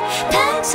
Pass